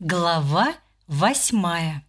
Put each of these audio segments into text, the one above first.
Глава восьмая.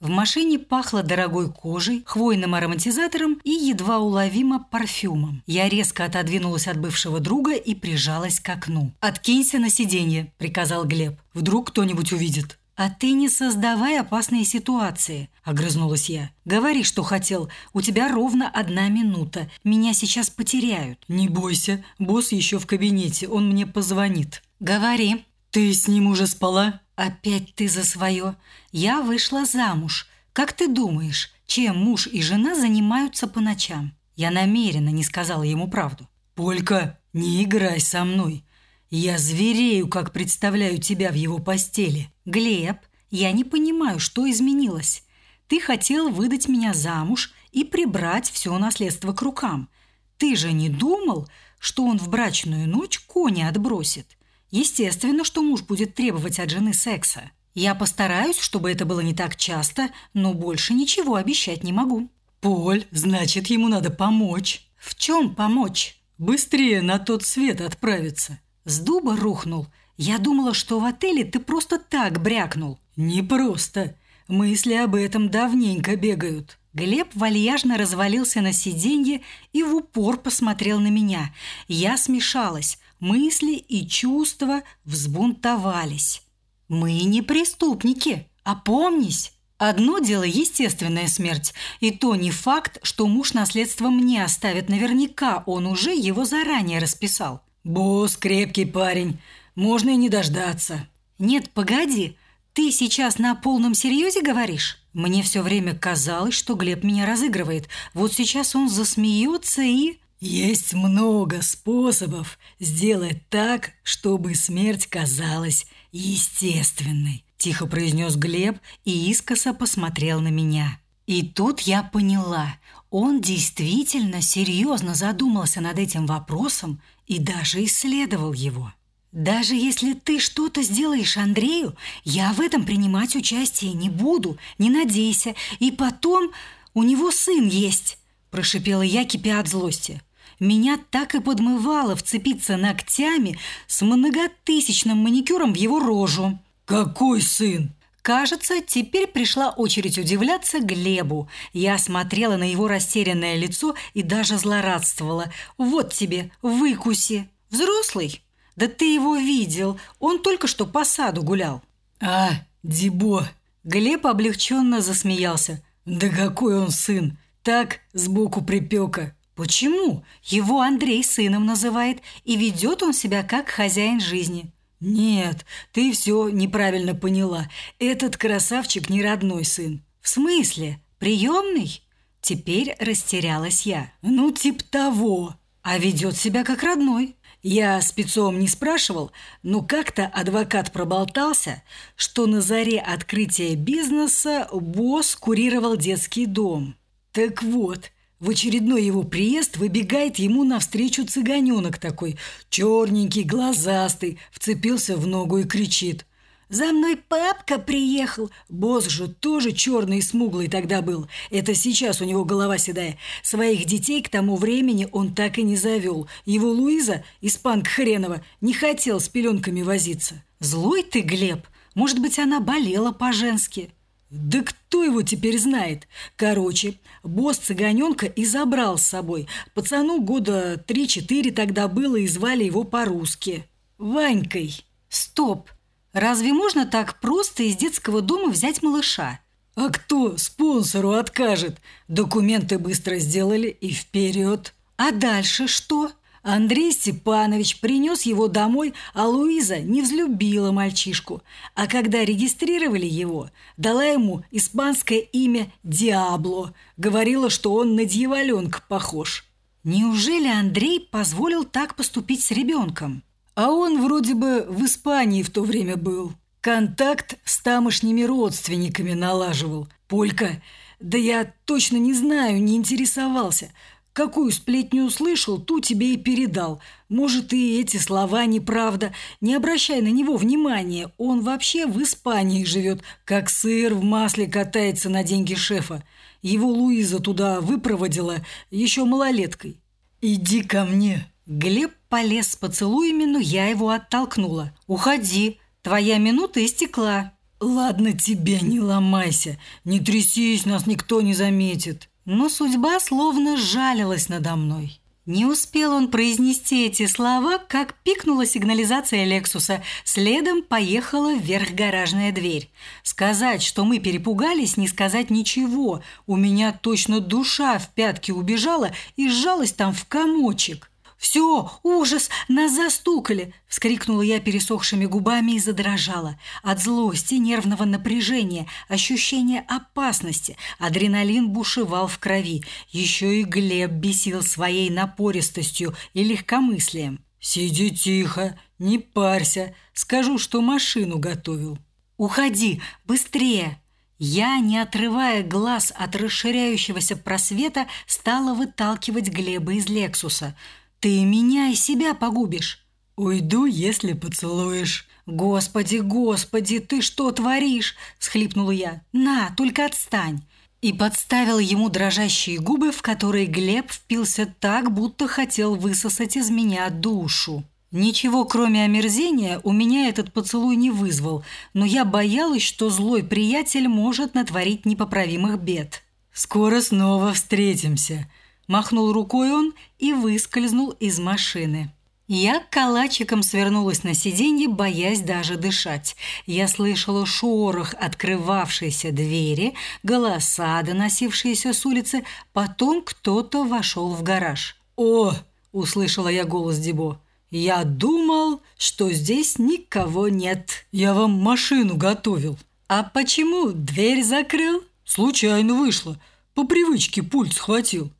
В машине пахло дорогой кожей, хвойным ароматизатором и едва уловимо парфюмом. Я резко отодвинулась от бывшего друга и прижалась к окну. «Откинься на сиденье», – приказал Глеб. «Вдруг кто-нибудь увидит». «А ты не создавай опасные ситуации», – огрызнулась я. «Говори, что хотел. У тебя ровно одна минута. Меня сейчас потеряют». «Не бойся, босс еще в кабинете, он мне позвонит». «Говори», «Ты с ним уже спала?» «Опять ты за свое. Я вышла замуж. Как ты думаешь, чем муж и жена занимаются по ночам?» Я намеренно не сказала ему правду. «Полька, не играй со мной. Я зверею, как представляю тебя в его постели». «Глеб, я не понимаю, что изменилось. Ты хотел выдать меня замуж и прибрать все наследство к рукам. Ты же не думал, что он в брачную ночь кони отбросит? Естественно, что муж будет требовать от жены секса. Я постараюсь, чтобы это было не так часто, но больше ничего обещать не могу. Поль, значит, ему надо помочь. В чем помочь? Быстрее на тот свет отправиться. С дуба рухнул. Я думала, что в отеле ты просто так брякнул. Не просто. Мысли об этом давненько бегают. Глеб вальяжно развалился на сиденье и в упор посмотрел на меня. Я смешалась. Мысли и чувства взбунтовались. «Мы не преступники, опомнись!» Одно дело – естественная смерть, и то не факт, что муж наследство мне оставит. Наверняка он уже его заранее расписал. «Босс крепкий парень, можно и не дождаться». «Нет, погоди, ты сейчас на полном серьезе говоришь?» Мне все время казалось, что Глеб меня разыгрывает. Вот сейчас он засмеется и... Есть много способов сделать так, чтобы смерть казалась естественной, тихо произнес Глеб и искоса посмотрел на меня. И тут я поняла, он действительно серьезно задумался над этим вопросом и даже исследовал его. Даже если ты что-то сделаешь Андрею, я в этом принимать участие не буду, не надейся. И потом у него сын есть, прошипела я, кипя от злости. Меня так и подмывало вцепиться ногтями с многотысячным маникюром в его рожу. «Какой сын?» Кажется, теперь пришла очередь удивляться Глебу. Я смотрела на его растерянное лицо и даже злорадствовала. «Вот тебе, выкуси!» «Взрослый?» «Да ты его видел, он только что по саду гулял». «А, Дибо!» Глеб облегченно засмеялся. «Да какой он сын! Так, сбоку припека!» Почему? Его Андрей сыном называет, и ведет он себя как хозяин жизни. Нет, ты все неправильно поняла. Этот красавчик не родной сын. В смысле? Приемный? Теперь растерялась я. Ну, тип того. А ведет себя как родной. Я спецом не спрашивал, но как-то адвокат проболтался, что на заре открытия бизнеса босс курировал детский дом. Так вот, в очередной его приезд выбегает ему навстречу цыганенок такой, черненький, глазастый, вцепился в ногу и кричит. «За мной папка приехал!» Босс же тоже черный и смуглый тогда был. Это сейчас у него голова седая. Своих детей к тому времени он так и не завел. Его Луиза, испанка хренова, не хотел с пеленками возиться. «Злой ты, Глеб! Может быть, она болела по-женски?» Да кто его теперь знает? Короче, босс цыганенка и забрал с собой. Пацану года три-четыре тогда было и звали его по-русски. Ванькой. Стоп! Разве можно так просто из детского дома взять малыша? А кто спонсору откажет? Документы быстро сделали и вперед. А дальше что? Андрей Степанович принес его домой, а Луиза не взлюбила мальчишку. А когда регистрировали его, дала ему испанское имя Диабло. Говорила, что он на дьяволенка похож. Неужели Андрей позволил так поступить с ребенком? А он вроде бы в Испании в то время был. Контакт с тамошними родственниками налаживал. Полька, да я точно не знаю, не интересовался – Какую сплетню услышал, ту тебе и передал. Может, и эти слова неправда. Не обращай на него внимания. Он вообще в Испании живет, как сыр в масле катается на деньги шефа. Его Луиза туда выпроводила еще малолеткой. «Иди ко мне». Глеб полез с поцелуями, но я его оттолкнула. «Уходи. Твоя минута истекла». «Ладно тебе, не ломайся. Не трясись, нас никто не заметит». Но судьба словно жалилась надо мной. Не успел он произнести эти слова, как пикнула сигнализация Лексуса. Следом поехала вверх гаражная дверь. Сказать, что мы перепугались, не сказать ничего. У меня точно душа в пятки убежала и сжалась там в комочек. «Все, ужас, нас застукали!» – вскрикнула я пересохшими губами и задрожала. От злости, нервного напряжения, ощущения опасности адреналин бушевал в крови. Еще и Глеб бесил своей напористостью и легкомыслием. «Сиди тихо, не парься, скажу, что машину готовил». «Уходи, быстрее!» Я, не отрывая глаз от расширяющегося просвета, стала выталкивать Глеба из «Лексуса». Ты меня и себя погубишь. Уйду, если поцелуешь. Господи, господи, ты что творишь? схлипнула я. На, только отстань. И подставил ему дрожащие губы, в которые Глеб впился так, будто хотел высосать из меня душу. Ничего, кроме омерзения, у меня этот поцелуй не вызвал, но я боялась, что злой приятель может натворить непоправимых бед. «Скоро снова встретимся», Махнул рукой он и выскользнул из машины. Я калачиком свернулась на сиденье, боясь даже дышать. Я слышала шорох открывавшейся двери, голоса, доносившиеся с улицы. Потом кто-то вошел в гараж. «О!» – услышала я голос Дебо. «Я думал, что здесь никого нет. Я вам машину готовил». «А почему дверь закрыл?» «Случайно вышло. По привычке пульт схватил».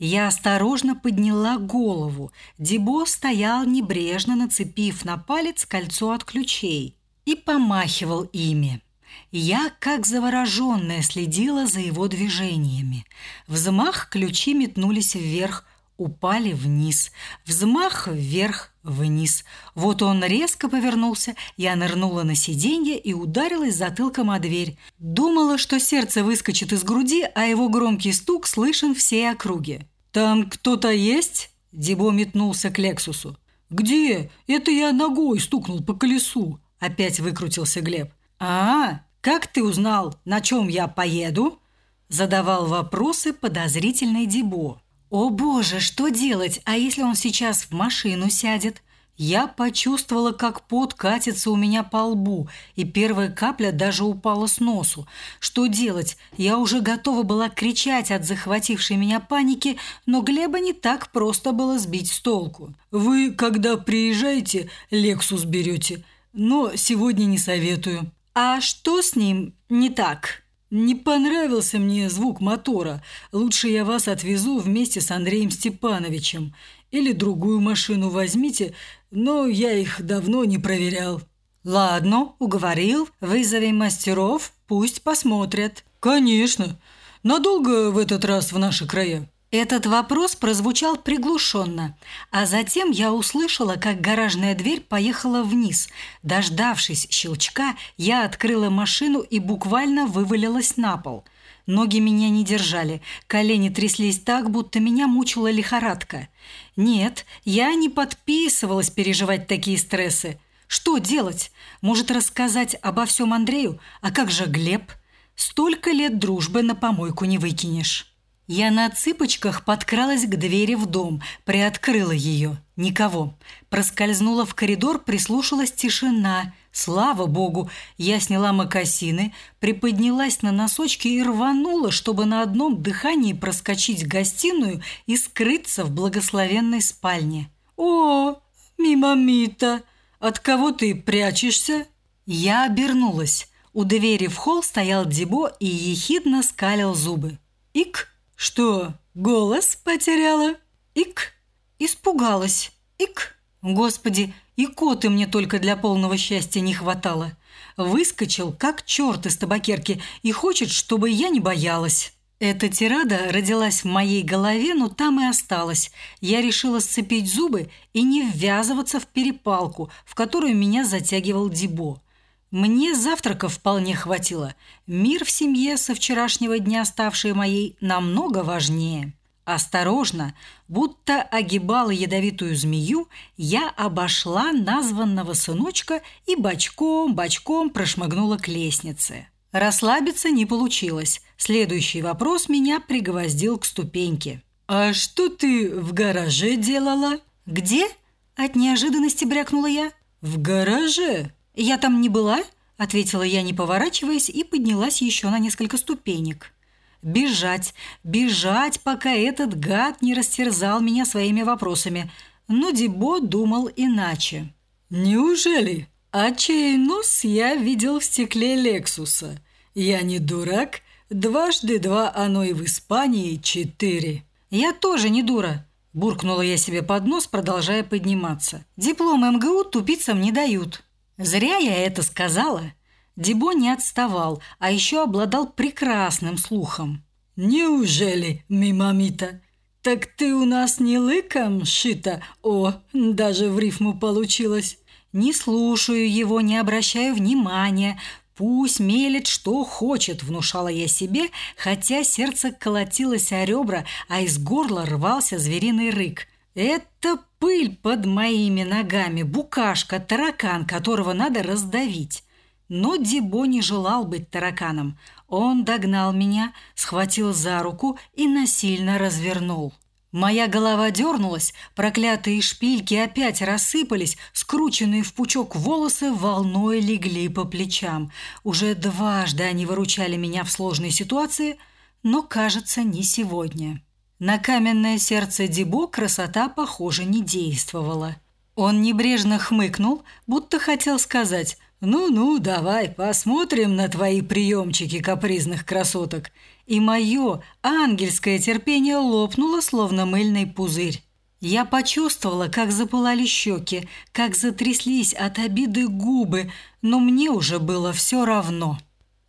Я осторожно подняла голову. Дебо стоял небрежно, нацепив на палец кольцо от ключей и помахивал ими. Я, как завороженная, следила за его движениями. Взмах ключи метнулись вверх, упали вниз. Взмах вверх, вниз. Вот он резко повернулся, я нырнула на сиденье и ударилась затылком о дверь. Думала, что сердце выскочит из груди, а его громкий стук слышен всей округе. «Там кто-то есть?» Дебо метнулся к Лексусу. «Где? Это я ногой стукнул по колесу!» Опять выкрутился Глеб. «А, как ты узнал, на чем я поеду?» Задавал вопросы подозрительный Дебо. «О боже, что делать? А если он сейчас в машину сядет?» Я почувствовала, как пот катится у меня по лбу, и первая капля даже упала с носу. Что делать? Я уже готова была кричать от захватившей меня паники, но Глеба не так просто было сбить с толку. «Вы, когда приезжаете, Лексус берете, но сегодня не советую». «А что с ним не так?» «Не понравился мне звук мотора. Лучше я вас отвезу вместе с Андреем Степановичем. Или другую машину возьмите, но я их давно не проверял». «Ладно, уговорил. Вызови мастеров, пусть посмотрят». «Конечно. Надолго в этот раз в наши края?» Этот вопрос прозвучал приглушенно, а затем я услышала, как гаражная дверь поехала вниз. Дождавшись щелчка, я открыла машину и буквально вывалилась на пол. Ноги меня не держали, колени тряслись так, будто меня мучила лихорадка. Нет, я не подписывалась переживать такие стрессы. Что делать? Может, рассказать обо всем Андрею? А как же Глеб? Столько лет дружбы на помойку не выкинешь. Я на цыпочках подкралась к двери в дом, приоткрыла ее. Никого. Проскользнула в коридор, прислушалась тишина. Слава богу, я сняла мокасины, приподнялась на носочки и рванула, чтобы на одном дыхании проскочить в гостиную и скрыться в благословенной спальне. «О, мимамита, от кого ты прячешься?» Я обернулась. У двери в холл стоял Дебо и ехидно скалил зубы. «Ик!» Что, голос потеряла? Ик. Испугалась. Ик. Господи, и коты мне только для полного счастья не хватало. Выскочил, как черт из табакерки, и хочет, чтобы я не боялась. Эта тирада родилась в моей голове, но там и осталась. Я решила сцепить зубы и не ввязываться в перепалку, в которую меня затягивал Дибо. Мне завтрака вполне хватило. Мир в семье со вчерашнего дня, ставший моей, намного важнее. Осторожно, будто огибала ядовитую змею, я обошла названного сыночка и бочком-бочком прошмыгнула к лестнице. Расслабиться не получилось. Следующий вопрос меня пригвоздил к ступеньке. «А что ты в гараже делала?» «Где?» – от неожиданности брякнула я. «В гараже?» «Я там не была?» – ответила я, не поворачиваясь, и поднялась еще на несколько ступенек. Бежать, бежать, пока этот гад не растерзал меня своими вопросами. Но Дибо думал иначе. «Неужели? А чей нос я видел в стекле Лексуса? Я не дурак. Дважды два оно и в Испании четыре». «Я тоже не дура», – буркнула я себе под нос, продолжая подниматься. «Диплом МГУ тупицам не дают». Зря я это сказала. Дибо не отставал, а еще обладал прекрасным слухом. «Неужели, мимамита? Так ты у нас не лыком шита? О, даже в рифму получилось!» «Не слушаю его, не обращаю внимания. Пусть мелет, что хочет», – внушала я себе, хотя сердце колотилось о ребра, а из горла рвался звериный рык. «Это пыль под моими ногами, букашка, таракан, которого надо раздавить». Но Дибо не желал быть тараканом. Он догнал меня, схватил за руку и насильно развернул. Моя голова дернулась, проклятые шпильки опять рассыпались, скрученные в пучок волосы волной легли по плечам. Уже дважды они выручали меня в сложной ситуации, но, кажется, не сегодня. На каменное сердце Дибо красота, похоже, не действовала. Он небрежно хмыкнул, будто хотел сказать «Ну-ну, давай посмотрим на твои приемчики капризных красоток». И мое ангельское терпение лопнуло, словно мыльный пузырь. Я почувствовала, как запылали щеки, как затряслись от обиды губы, но мне уже было все равно.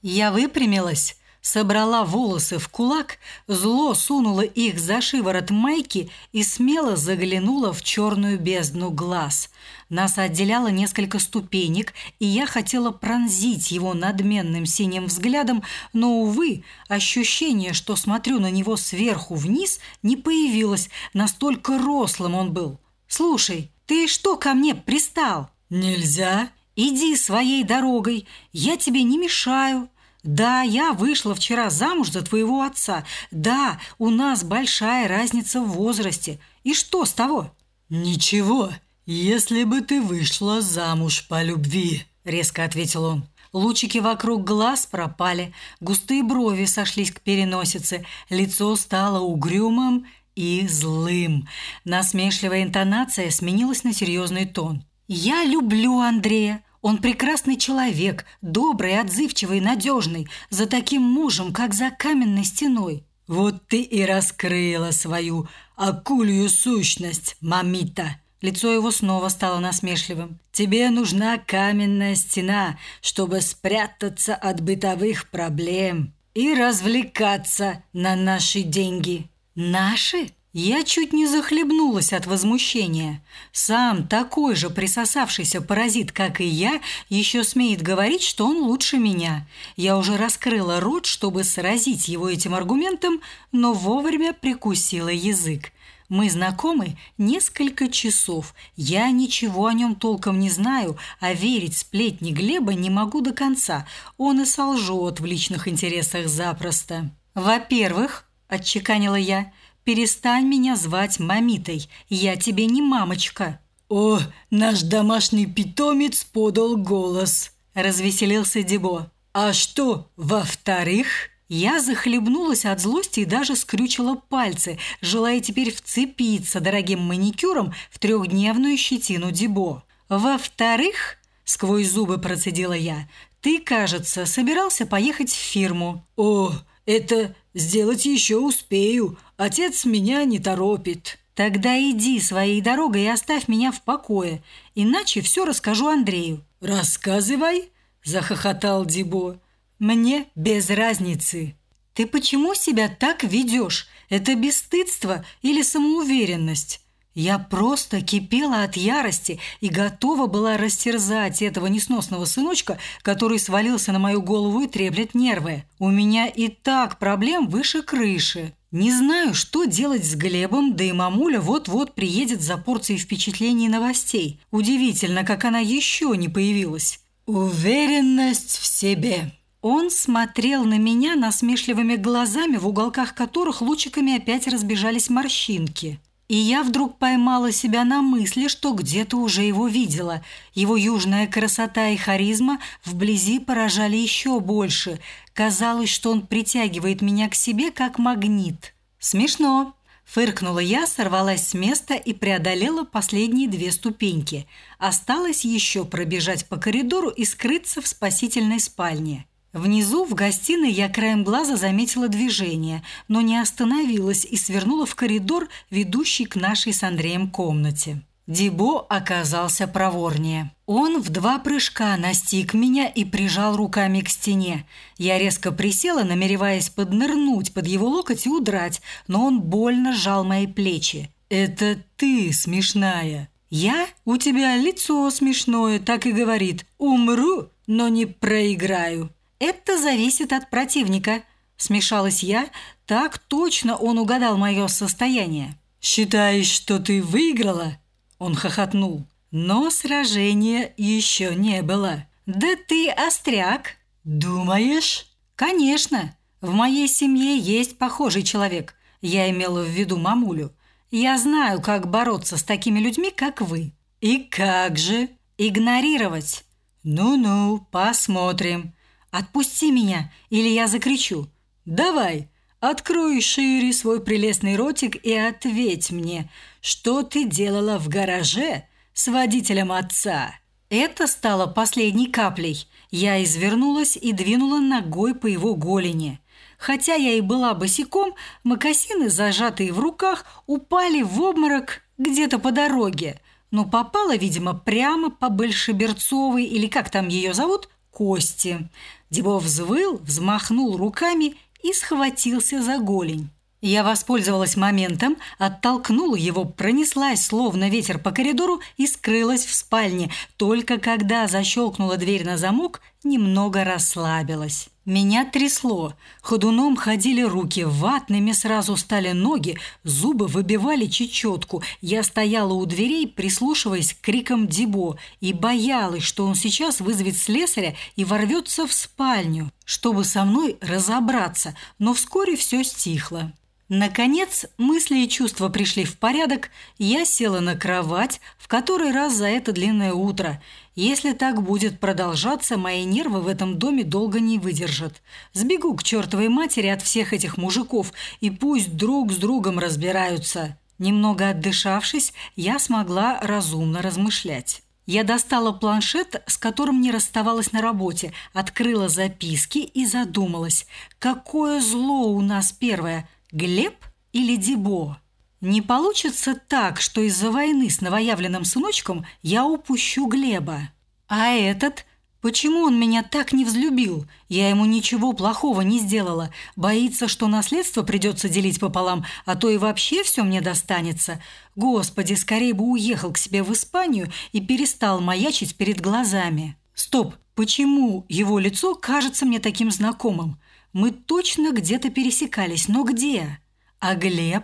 Я выпрямилась, собрала волосы в кулак, зло сунула их за шиворот майки и смело заглянула в черную бездну глаз. Нас отделяло несколько ступенек, и я хотела пронзить его надменным синим взглядом, но, увы, ощущение, что смотрю на него сверху вниз, не появилось, настолько рослым он был. «Слушай, ты что ко мне пристал?» «Нельзя». «Иди своей дорогой, я тебе не мешаю». Да, я вышла вчера замуж за твоего отца. Да, у нас большая разница в возрасте. И что с того? Ничего, если бы ты вышла замуж по любви, резко ответил он. Лучики вокруг глаз пропали, густые брови сошлись к переносице, лицо стало угрюмым и злым. Насмешливая интонация сменилась на серьезный тон. «Я люблю Андрея. Он прекрасный человек, добрый, отзывчивый, надежный, за таким мужем, как за каменной стеной. Вот ты и раскрыла свою акулью сущность, мамита. Лицо его снова стало насмешливым. Тебе нужна каменная стена, чтобы спрятаться от бытовых проблем и развлекаться на наши деньги. Наши? Я чуть не захлебнулась от возмущения. Сам такой же присосавшийся паразит, как и я, еще смеет говорить, что он лучше меня. Я уже раскрыла рот, чтобы сразить его этим аргументом, но вовремя прикусила язык. Мы знакомы несколько часов. Я ничего о нем толком не знаю, а верить сплетни Глеба не могу до конца. Он и солжет в личных интересах запросто. «Во-первых», – отчеканила я, – Перестань меня звать мамитой. Я тебе не мамочка. О, наш домашний питомец подал голос. Развеселился Дебо. А что, во-вторых? Я захлебнулась от злости и даже скрючила пальцы, желая теперь вцепиться дорогим маникюром в трехдневную щетину Дебо. Во-вторых, сквозь зубы процедила я, ты, кажется, собирался поехать в фирму. О, это сделать еще успею. Отец меня не торопит. Тогда иди своей дорогой и оставь меня в покое, иначе все расскажу Андрею. Рассказывай, захохотал Дибо. Мне без разницы. Ты почему себя так ведешь? Это бесстыдство или самоуверенность? Я просто кипела от ярости и готова была растерзать этого несносного сыночка, который свалился на мою голову и треплет нервы. У меня и так проблем выше крыши. Не знаю, что делать с Глебом, да и мамуля вот-вот приедет за порцией впечатлений и новостей. Удивительно, как она еще не появилась. Уверенность в себе. Он смотрел на меня насмешливыми глазами, в уголках которых лучиками опять разбежались морщинки. И я вдруг поймала себя на мысли, что где-то уже его видела. Его южная красота и харизма вблизи поражали еще больше. Казалось, что он притягивает меня к себе, как магнит. Смешно. Фыркнула я, сорвалась с места и преодолела последние две ступеньки. Осталось еще пробежать по коридору и скрыться в спасительной спальне. Внизу, в гостиной, я краем глаза заметила движение, но не остановилась и свернула в коридор, ведущий к нашей с Андреем комнате. Дибо оказался проворнее. Он в два прыжка настиг меня и прижал руками к стене. Я резко присела, намереваясь поднырнуть под его локоть и удрать, но он больно сжал мои плечи. «Это ты смешная!» «Я? У тебя лицо смешное, так и говорит. Умру, но не проиграю». «Это зависит от противника», – смешалась я. Так точно он угадал мое состояние. «Считаешь, что ты выиграла?» Он хохотнул. «Но сражения еще не было». «Да ты остряк!» «Думаешь?» «Конечно. В моей семье есть похожий человек. Я имела в виду мамулю. Я знаю, как бороться с такими людьми, как вы». «И как же?» «Игнорировать». «Ну-ну, посмотрим. Отпусти меня, или я закричу. Давай, открой шире свой прелестный ротик и ответь мне, что ты делала в гараже с водителем отца. Это стало последней каплей. Я извернулась и двинула ногой по его голени. Хотя я и была босиком, мокасины, зажатые в руках, упали в обморок где-то по дороге, но попала, видимо, прямо по Большеберцовой или как там ее зовут, кости. Дебо взвыл, взмахнул руками и схватился за голень. Я воспользовалась моментом, оттолкнула его, пронеслась, словно ветер по коридору и скрылась в спальне. Только когда защелкнула дверь на замок, немного расслабилась. Меня трясло. Ходуном ходили руки, ватными сразу стали ноги, зубы выбивали чечетку. Я стояла у дверей, прислушиваясь к крикам Дибо, и боялась, что он сейчас вызовет слесаря и ворвется в спальню, чтобы со мной разобраться, но вскоре все стихло. Наконец, мысли и чувства пришли в порядок, я села на кровать в который раз за это длинное утро. Если так будет продолжаться, мои нервы в этом доме долго не выдержат. Сбегу к чертовой матери от всех этих мужиков, и пусть друг с другом разбираются. Немного отдышавшись, я смогла разумно размышлять. Я достала планшет, с которым не расставалась на работе, открыла записки и задумалась, какое зло у нас первое – Глеб или Дебо? Не получится так, что из-за войны с новоявленным сыночком я упущу Глеба. А этот? Почему он меня так не взлюбил? Я ему ничего плохого не сделала. Боится, что наследство придется делить пополам, а то и вообще все мне достанется. Господи, скорее бы уехал к себе в Испанию и перестал маячить перед глазами. Стоп, почему его лицо кажется мне таким знакомым? Мы точно где-то пересекались, но где? А Глеб?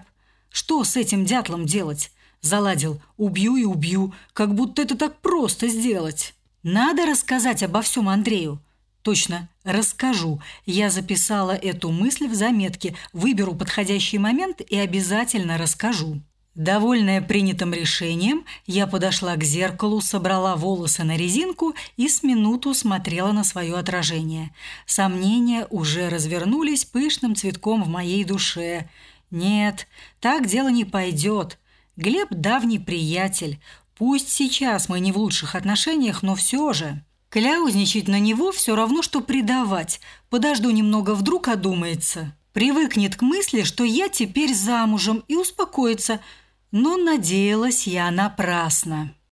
Что с этим дятлом делать? Заладил «убью и убью», как будто это так просто сделать. Надо рассказать обо всем Андрею. Точно, расскажу. Я записала эту мысль в заметке, выберу подходящий момент и обязательно расскажу. Довольная принятым решением, я подошла к зеркалу, собрала волосы на резинку и с минуту смотрела на свое отражение. Сомнения уже развернулись пышным цветком в моей душе. Нет, так дело не пойдет. Глеб – давний приятель. Пусть сейчас мы не в лучших отношениях, но все же. Кляузничать на него все равно, что предавать. Подожду немного, вдруг одумается. Привыкнет к мысли, что я теперь замужем, и успокоится – но надеялась я напрасно.